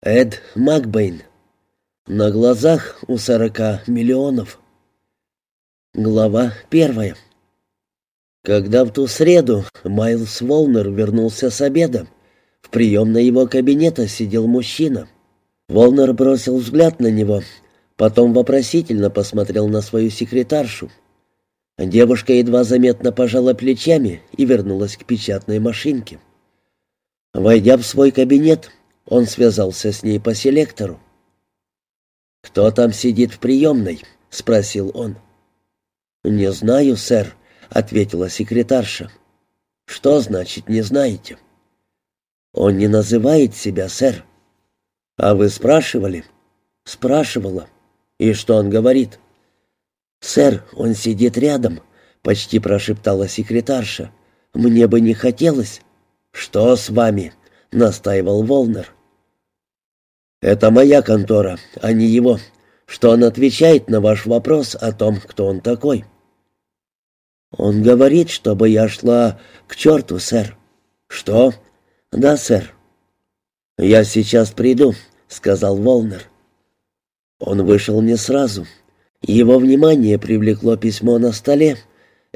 Эд Макбейн. На глазах у сорока миллионов. Глава первая. Когда в ту среду Майлз Волнер вернулся с обеда, в приемной его кабинета сидел мужчина. Волнер бросил взгляд на него, потом вопросительно посмотрел на свою секретаршу. Девушка едва заметно пожала плечами и вернулась к печатной машинке. Войдя в свой кабинет, он связался с ней по селектору. «Кто там сидит в приемной?» — спросил он. «Не знаю, сэр», — ответила секретарша. «Что значит «не знаете»?» «Он не называет себя, сэр». «А вы спрашивали?» «Спрашивала». «И что он говорит?» «Сэр, он сидит рядом», — почти прошептала секретарша. «Мне бы не хотелось». «Что с вами?» — настаивал Волнер. «Это моя контора, а не его. Что он отвечает на ваш вопрос о том, кто он такой?» «Он говорит, чтобы я шла к черту, сэр». «Что?» «Да, сэр». «Я сейчас приду», — сказал Волнер. Он вышел не сразу. Его внимание привлекло письмо на столе.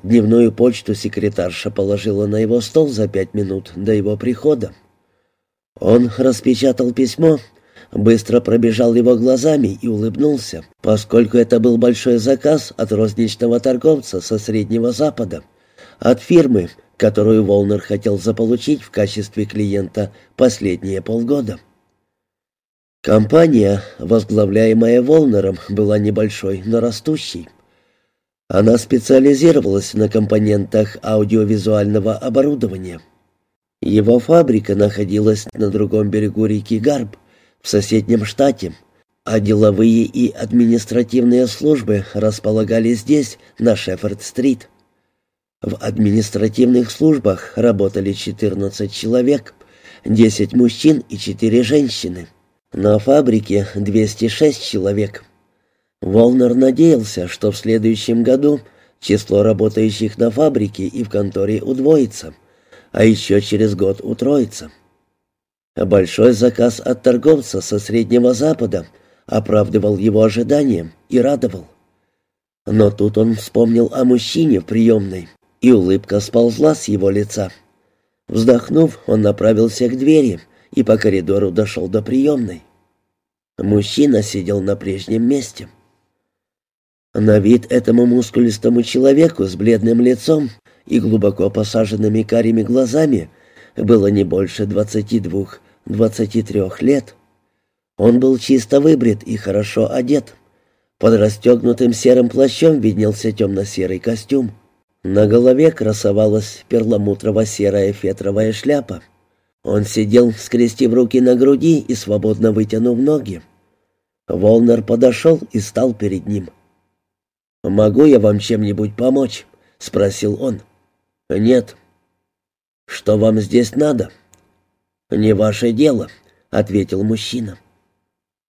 Дневную почту секретарша положила на его стол за пять минут до его прихода. Он распечатал письмо быстро пробежал его глазами и улыбнулся, поскольку это был большой заказ от розничного торговца со Среднего Запада, от фирмы, которую Волнер хотел заполучить в качестве клиента последние полгода. Компания, возглавляемая Волнером, была небольшой, но растущей. Она специализировалась на компонентах аудиовизуального оборудования. Его фабрика находилась на другом берегу реки Гарб, в соседнем штате, а деловые и административные службы располагались здесь, на Шеффорд-стрит. В административных службах работали 14 человек, 10 мужчин и 4 женщины. На фабрике 206 человек. Волнер надеялся, что в следующем году число работающих на фабрике и в конторе удвоится, а еще через год утроится. Большой заказ от торговца со Среднего Запада оправдывал его ожидания и радовал. Но тут он вспомнил о мужчине в приемной, и улыбка сползла с его лица. Вздохнув, он направился к двери и по коридору дошел до приемной. Мужчина сидел на прежнем месте. На вид этому мускулистому человеку с бледным лицом и глубоко посаженными карими глазами – было не больше двадцати двух-двадцати трех лет. Он был чисто выбрит и хорошо одет. Под расстегнутым серым плащом виднелся темно-серый костюм. На голове красовалась перламутрово-серая фетровая шляпа. Он сидел, скрестив руки на груди и свободно вытянув ноги. Волнер подошел и стал перед ним. «Могу я вам чем-нибудь помочь?» — спросил он. «Нет», «Что вам здесь надо?» «Не ваше дело», — ответил мужчина.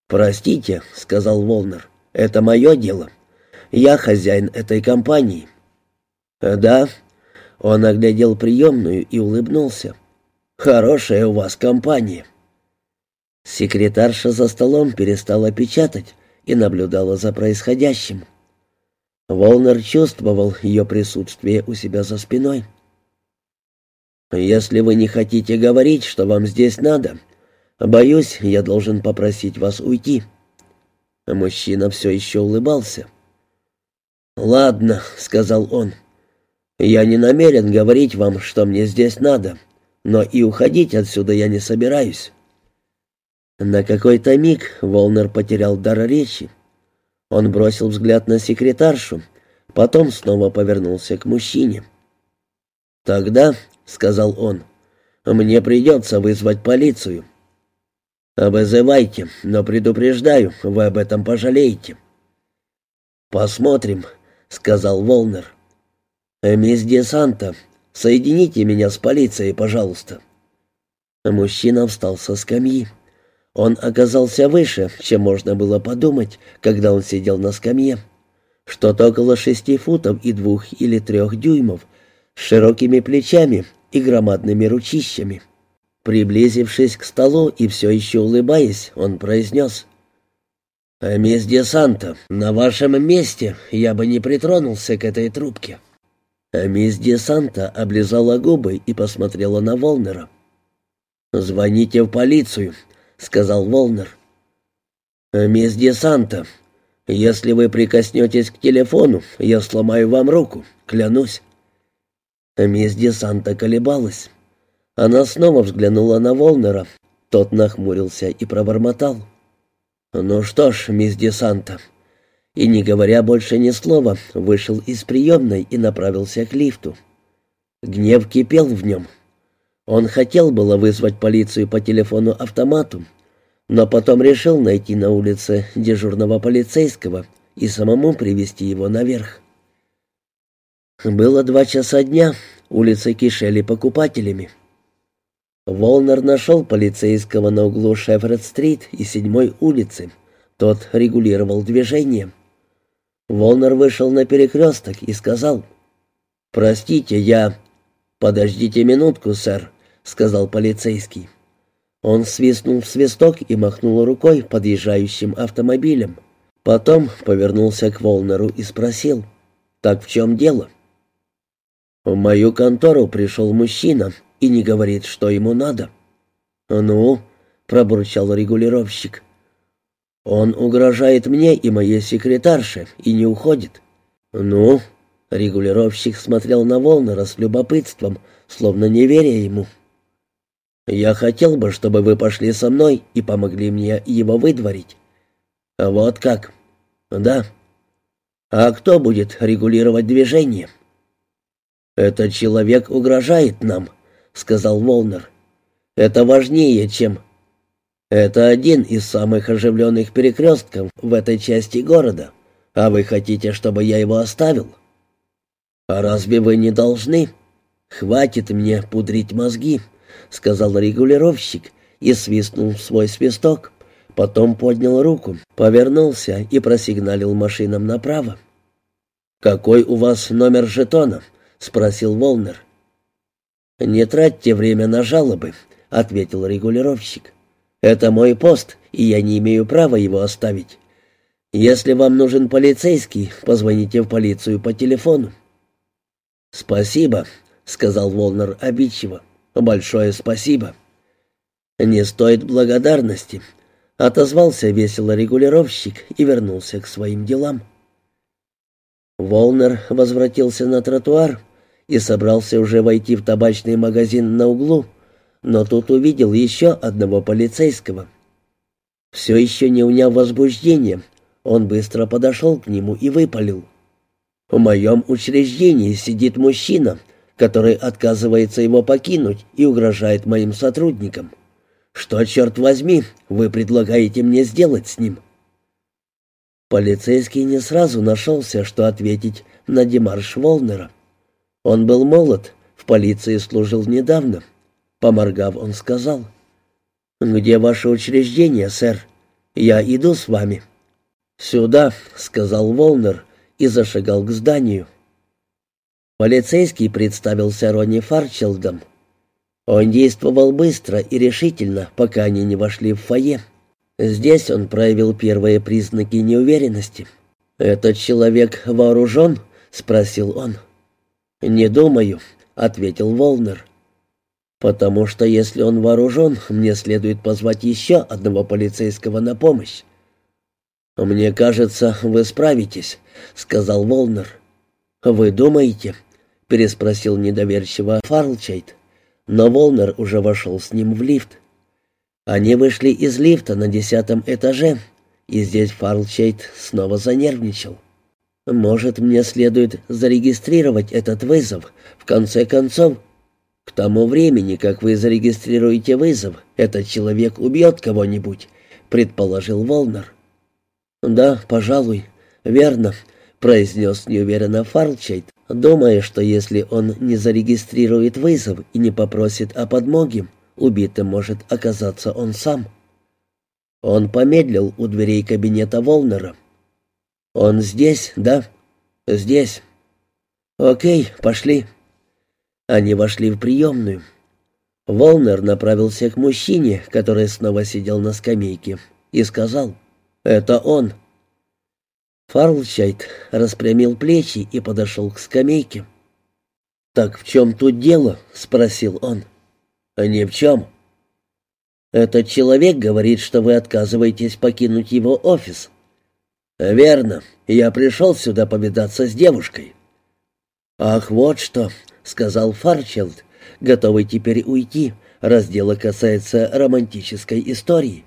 «Простите», — сказал Волнер, — «это мое дело. Я хозяин этой компании». «Да», — он оглядел приемную и улыбнулся. «Хорошая у вас компания». Секретарша за столом перестала печатать и наблюдала за происходящим. Волнер чувствовал ее присутствие у себя за спиной. «Если вы не хотите говорить, что вам здесь надо, боюсь, я должен попросить вас уйти». Мужчина все еще улыбался. «Ладно», — сказал он, — «я не намерен говорить вам, что мне здесь надо, но и уходить отсюда я не собираюсь». На какой-то миг Волнер потерял дар речи. Он бросил взгляд на секретаршу, потом снова повернулся к мужчине. «Тогда — сказал он. «Мне придется вызвать полицию». «Вызывайте, но предупреждаю, вы об этом пожалеете». «Посмотрим», — сказал Волнер. «Мисс Десанта, соедините меня с полицией, пожалуйста». Мужчина встал со скамьи. Он оказался выше, чем можно было подумать, когда он сидел на скамье. Что-то около шести футов и двух или трех дюймов, с широкими плечами и громадными ручищами. Приблизившись к столу и все еще улыбаясь, он произнес. «Мисс Десанта, на вашем месте я бы не притронулся к этой трубке». Мисс Десанта облизала губы и посмотрела на Волнера. «Звоните в полицию», — сказал Волнер. «Мисс Десанта, если вы прикоснетесь к телефону, я сломаю вам руку, клянусь». Мисс Десанта колебалась. Она снова взглянула на Волнера. Тот нахмурился и пробормотал. «Ну что ж, мисс Десанта». И, не говоря больше ни слова, вышел из приемной и направился к лифту. Гнев кипел в нем. Он хотел было вызвать полицию по телефону-автомату, но потом решил найти на улице дежурного полицейского и самому привести его наверх. Было два часа дня, улицы кишели покупателями. Волнер нашел полицейского на углу Шефред-стрит и седьмой улицы. Тот регулировал движение. Волнер вышел на перекресток и сказал, «Простите, я...» «Подождите минутку, сэр», — сказал полицейский. Он свистнул в свисток и махнул рукой подъезжающим автомобилем. Потом повернулся к Волнеру и спросил, «Так в чем дело?» «В мою контору пришел мужчина и не говорит, что ему надо». «Ну?» — пробурчал регулировщик. «Он угрожает мне и моей секретарше и не уходит». «Ну?» — регулировщик смотрел на Волнера с любопытством, словно не веря ему. «Я хотел бы, чтобы вы пошли со мной и помогли мне его выдворить». «Вот как?» «Да». «А кто будет регулировать движение?» «Этот человек угрожает нам», — сказал Волнер. «Это важнее, чем...» «Это один из самых оживленных перекрестков в этой части города, а вы хотите, чтобы я его оставил?» «А разве вы не должны?» «Хватит мне пудрить мозги», — сказал регулировщик и свистнул свой свисток. Потом поднял руку, повернулся и просигналил машинам направо. «Какой у вас номер жетона?» — спросил Волнер. «Не тратьте время на жалобы», — ответил регулировщик. «Это мой пост, и я не имею права его оставить. Если вам нужен полицейский, позвоните в полицию по телефону». «Спасибо», — сказал Волнер обидчиво. «Большое спасибо». «Не стоит благодарности», — отозвался весело регулировщик и вернулся к своим делам. Волнер возвратился на тротуар и собрался уже войти в табачный магазин на углу, но тут увидел еще одного полицейского. Все еще не уняв возбуждение, он быстро подошел к нему и выпалил. «В моем учреждении сидит мужчина, который отказывается его покинуть и угрожает моим сотрудникам. Что, черт возьми, вы предлагаете мне сделать с ним?» Полицейский не сразу нашелся, что ответить на демарш Волнера. Он был молод, в полиции служил недавно. Поморгав, он сказал, «Где ваше учреждение, сэр? Я иду с вами». «Сюда», — сказал Волнер и зашагал к зданию. Полицейский представился Ронни Фарчелдом. Он действовал быстро и решительно, пока они не вошли в фойе. Здесь он проявил первые признаки неуверенности. «Этот человек вооружен?» — спросил он. «Не думаю», — ответил Волнер. «Потому что если он вооружен, мне следует позвать еще одного полицейского на помощь». «Мне кажется, вы справитесь», — сказал Волнер. «Вы думаете?» — переспросил недоверчиво Фарлчайт. Но Волнер уже вошел с ним в лифт. Они вышли из лифта на десятом этаже, и здесь Фарлчайт снова занервничал. Может, мне следует зарегистрировать этот вызов. В конце концов, к тому времени, как вы зарегистрируете вызов, этот человек убьет кого-нибудь, предположил Волнер. Да, пожалуй, верно, произнес неуверенно Фарлчейт, думая, что если он не зарегистрирует вызов и не попросит о подмоге, убитым может оказаться он сам. Он помедлил у дверей кабинета Волнера. «Он здесь, да?» «Здесь». «Окей, пошли». Они вошли в приемную. Волнер направился к мужчине, который снова сидел на скамейке, и сказал «Это он». Фарлчайт распрямил плечи и подошел к скамейке. «Так в чем тут дело?» — спросил он. «Ни в чем». «Этот человек говорит, что вы отказываетесь покинуть его офис». «Верно. Я пришел сюда повидаться с девушкой». «Ах, вот что», — сказал Фарчелд, готовый теперь уйти, раз дело касается романтической истории.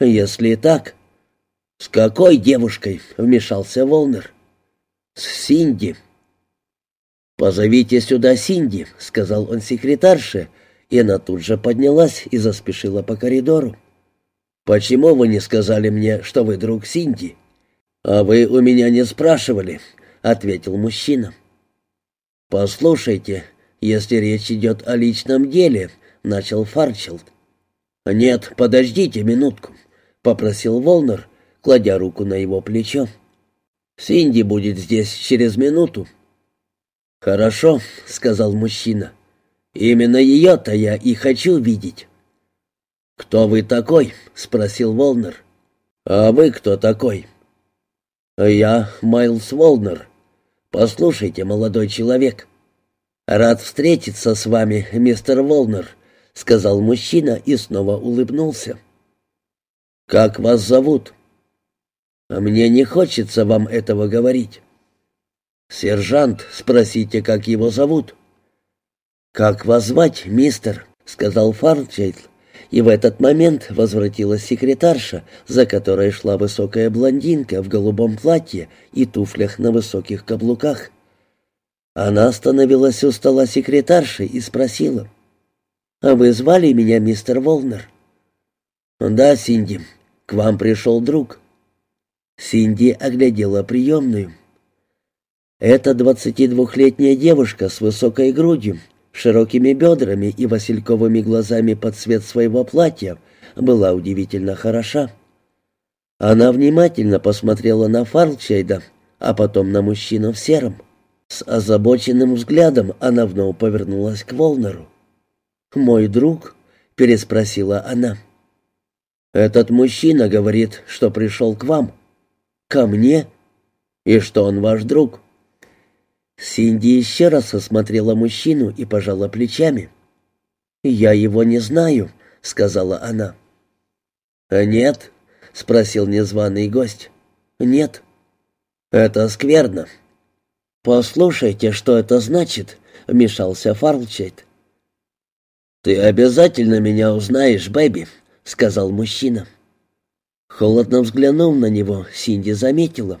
«Если так...» «С какой девушкой?» — вмешался Волнер. «С Синди». «Позовите сюда Синди», — сказал он секретарше, и она тут же поднялась и заспешила по коридору. «Почему вы не сказали мне, что вы друг Синди?» «А вы у меня не спрашивали», — ответил мужчина. «Послушайте, если речь идет о личном деле», — начал Фарчелд. «Нет, подождите минутку», — попросил Волнер, кладя руку на его плечо. «Синди будет здесь через минуту». «Хорошо», — сказал мужчина. «Именно ее-то я и хочу видеть». «Кто вы такой?» — спросил Волнер. «А вы кто такой?» «Я Майлз Волнер. Послушайте, молодой человек, «Рад встретиться с вами, мистер Волнер», — сказал мужчина и снова улыбнулся. «Как вас зовут?» «А «Мне не хочется вам этого говорить». «Сержант, спросите, как его зовут». «Как вас звать, мистер?» — сказал Фарчейтл. И в этот момент возвратилась секретарша, за которой шла высокая блондинка в голубом платье и туфлях на высоких каблуках. Она остановилась у стола секретарши и спросила. «А вы звали меня мистер Волнер?» «Да, Синди. К вам пришел друг». Синди оглядела приемную. Эта двадцатидвухлетняя девушка с высокой грудью, широкими бедрами и васильковыми глазами под цвет своего платья была удивительно хороша. Она внимательно посмотрела на Фарлчейда, а потом на мужчину в сером. С озабоченным взглядом она вновь повернулась к Волнеру. «Мой друг?» — переспросила она. «Этот мужчина говорит, что пришел к вам». «Ко мне?» «И что он ваш друг?» Синди еще раз осмотрела мужчину и пожала плечами. «Я его не знаю», — сказала она. «А «Нет?» — спросил незваный гость. «Нет». «Это скверно. «Послушайте, что это значит», — вмешался Фарлчейт. «Ты обязательно меня узнаешь, Бэби», — сказал мужчина. Холодно взглянув на него, Синди заметила.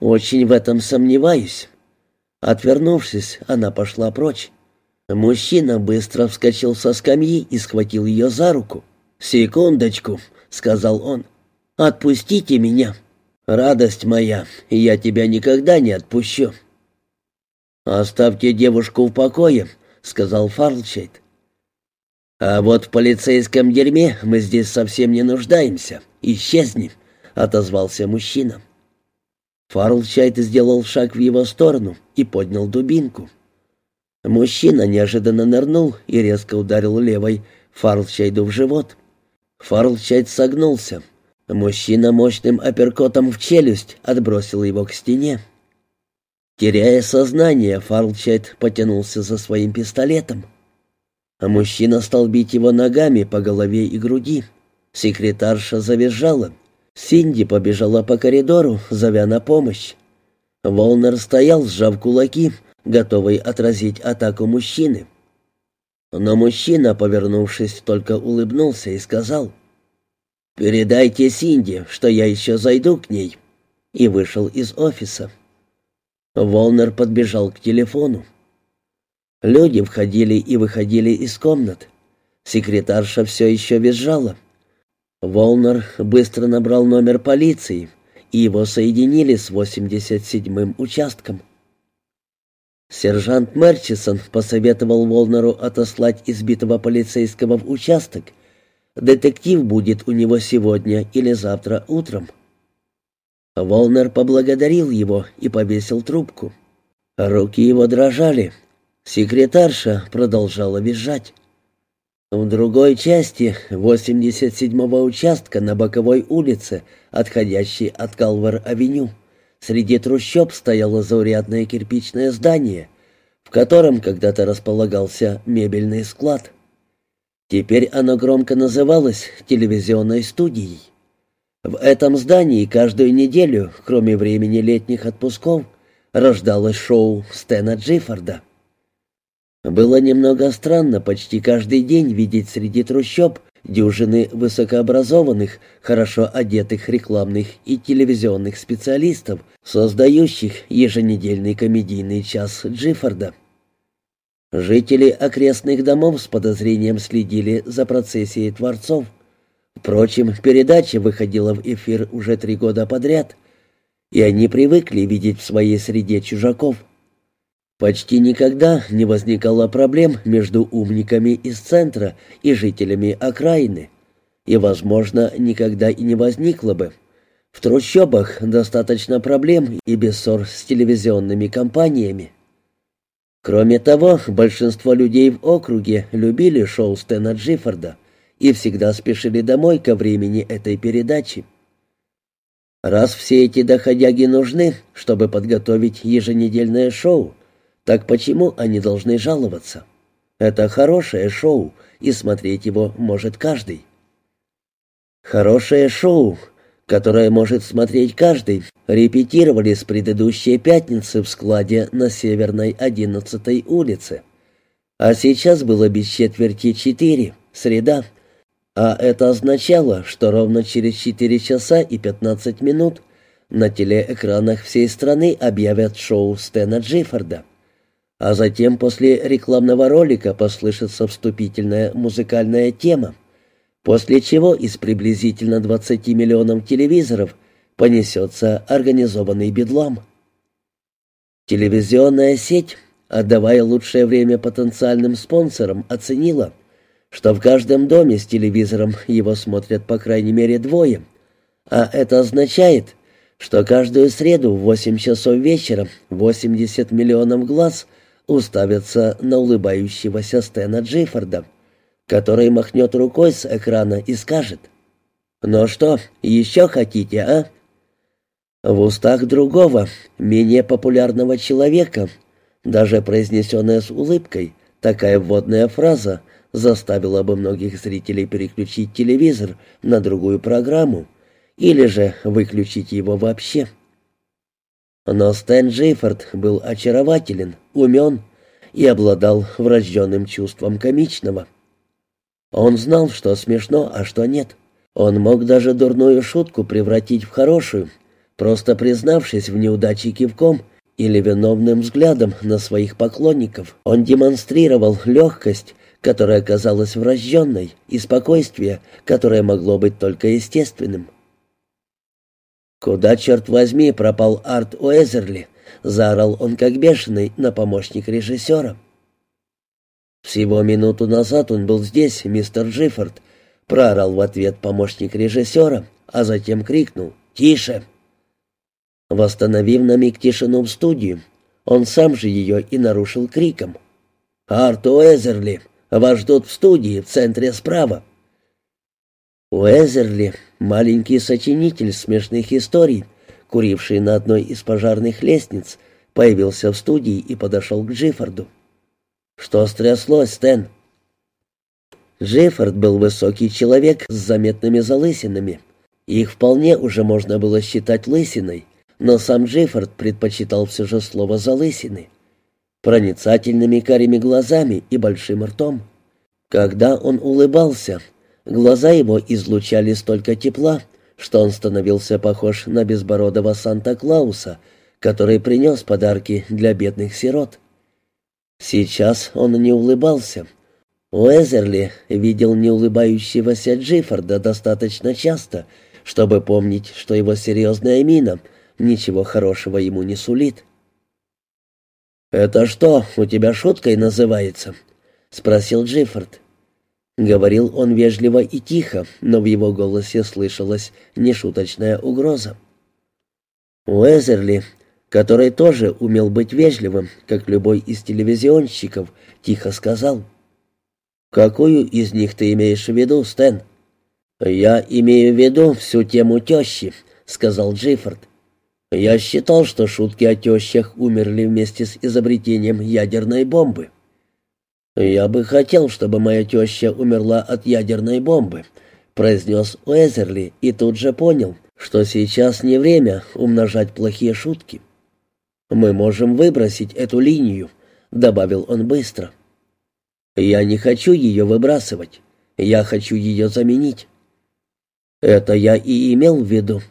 «Очень в этом сомневаюсь». Отвернувшись, она пошла прочь. Мужчина быстро вскочил со скамьи и схватил ее за руку. «Секундочку», — сказал он. «Отпустите меня». «Радость моя, я тебя никогда не отпущу». «Оставьте девушку в покое», — сказал Фарлчейт. «А вот в полицейском дерьме мы здесь совсем не нуждаемся. Исчезни», — отозвался мужчина. Фарлчайт сделал шаг в его сторону и поднял дубинку. Мужчина неожиданно нырнул и резко ударил левой Фарлчайду в живот. Фарлчайд согнулся. Мужчина мощным апперкотом в челюсть отбросил его к стене. Теряя сознание, Фарлчайт потянулся за своим пистолетом. Мужчина стал бить его ногами по голове и груди. Секретарша завизжала. Синди побежала по коридору, зовя на помощь. Волнер стоял, сжав кулаки, готовый отразить атаку мужчины. Но мужчина, повернувшись, только улыбнулся и сказал — «Передайте Синди, что я еще зайду к ней», и вышел из офиса. Волнер подбежал к телефону. Люди входили и выходили из комнат. Секретарша все еще визжала. Волнер быстро набрал номер полиции, и его соединили с 87-м участком. Сержант Мерчисон посоветовал Волнеру отослать избитого полицейского в участок Детектив будет у него сегодня или завтра утром. Волнер поблагодарил его и повесил трубку. Руки его дрожали. Секретарша продолжала визжать. В другой части 87-го участка на боковой улице, отходящей от Калвар-авеню, среди трущоб стояло заурядное кирпичное здание, в котором когда-то располагался мебельный склад. Теперь оно громко называлось телевизионной студией. В этом здании каждую неделю, кроме времени летних отпусков, рождалось шоу Стэна Джиффорда. Было немного странно почти каждый день видеть среди трущоб дюжины высокообразованных, хорошо одетых рекламных и телевизионных специалистов, создающих еженедельный комедийный час Джиффорда. Жители окрестных домов с подозрением следили за процессией творцов. Впрочем, передача выходила в эфир уже три года подряд, и они привыкли видеть в своей среде чужаков – Почти никогда не возникало проблем между умниками из центра и жителями окраины, и, возможно, никогда и не возникло бы. В трущобах достаточно проблем и без ссор с телевизионными компаниями. Кроме того, большинство людей в округе любили шоу Стэна Джиффорда и всегда спешили домой ко времени этой передачи. Раз все эти доходяги нужны, чтобы подготовить еженедельное шоу, так почему они должны жаловаться? Это хорошее шоу, и смотреть его может каждый. Хорошее шоу, которое может смотреть каждый, репетировали с предыдущей пятницы в складе на Северной 11-й улице. А сейчас было без четверти четыре, среда. А это означало, что ровно через 4 часа и 15 минут на телеэкранах всей страны объявят шоу Стэна Джиффорда а затем после рекламного ролика послышится вступительная музыкальная тема, после чего из приблизительно 20 миллионов телевизоров понесется организованный бедлам. Телевизионная сеть, отдавая лучшее время потенциальным спонсорам, оценила, что в каждом доме с телевизором его смотрят по крайней мере двое, а это означает, что каждую среду в 8 часов вечера 80 миллионов глаз – уставятся на улыбающегося Стэна Джейфорда, который махнет рукой с экрана и скажет «Ну что, еще хотите, а?» В устах другого, менее популярного человека, даже произнесенная с улыбкой, такая вводная фраза заставила бы многих зрителей переключить телевизор на другую программу или же выключить его вообще. Но Стэн Джейфорд был очарователен, умен и обладал врожденным чувством комичного. Он знал, что смешно, а что нет. Он мог даже дурную шутку превратить в хорошую, просто признавшись в неудаче кивком или виновным взглядом на своих поклонников. Он демонстрировал легкость, которая казалась врожденной, и спокойствие, которое могло быть только естественным. «Куда, черт возьми, пропал Арт Уэзерли?» — заорал он как бешеный на помощник режиссера. «Всего минуту назад он был здесь, мистер Джиффорд», — проорал в ответ помощник режиссера, а затем крикнул «Тише!». Восстановив на миг тишину в студию, он сам же ее и нарушил криком. «Арт Уэзерли, вас ждут в студии в центре справа». Уэзерли, маленький сочинитель смешных историй, куривший на одной из пожарных лестниц, появился в студии и подошел к Джиффорду. «Что стряслось, Стэн?» Джиффорд был высокий человек с заметными залысинами. Их вполне уже можно было считать лысиной, но сам Джиффорд предпочитал все же слово «залысины», проницательными карими глазами и большим ртом. Когда он улыбался, Глаза его излучали столько тепла, что он становился похож на безбородого Санта-Клауса, который принес подарки для бедных сирот. Сейчас он не улыбался. Уэзерли видел неулыбающегося Джиффорда достаточно часто, чтобы помнить, что его серьезная мина ничего хорошего ему не сулит. «Это что, у тебя шуткой называется?» — спросил Джиффорд. Говорил он вежливо и тихо, но в его голосе слышалась нешуточная угроза. Уэзерли, который тоже умел быть вежливым, как любой из телевизионщиков, тихо сказал. «Какую из них ты имеешь в виду, Стэн?» «Я имею в виду всю тему тещи», — сказал Джиффорд. «Я считал, что шутки о тещах умерли вместе с изобретением ядерной бомбы». «Я бы хотел, чтобы моя теща умерла от ядерной бомбы», — произнес Уэзерли и тут же понял, что сейчас не время умножать плохие шутки. «Мы можем выбросить эту линию», — добавил он быстро. «Я не хочу ее выбрасывать. Я хочу ее заменить». «Это я и имел в виду».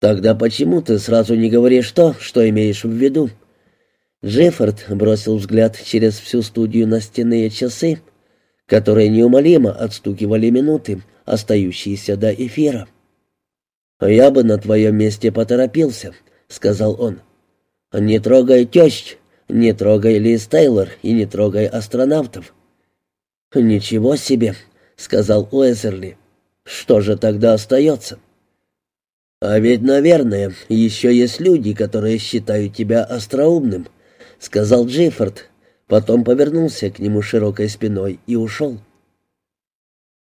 «Тогда почему ты сразу не говоришь то, что имеешь в виду?» Джеффорд бросил взгляд через всю студию на стенные часы, которые неумолимо отстукивали минуты, остающиеся до эфира. «Я бы на твоем месте поторопился», — сказал он. «Не трогай тещ, не трогай Лиз Тейлор и не трогай астронавтов». «Ничего себе», — сказал Уэзерли. «Что же тогда остается?» «А ведь, наверное, еще есть люди, которые считают тебя остроумным», — сказал Джиффорд, потом повернулся к нему широкой спиной и ушел.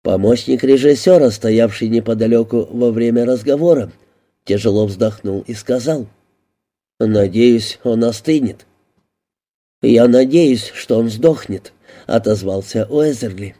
Помощник режиссера, стоявший неподалеку во время разговора, тяжело вздохнул и сказал, «Надеюсь, он остынет». «Я надеюсь, что он сдохнет», — отозвался Уэзерли.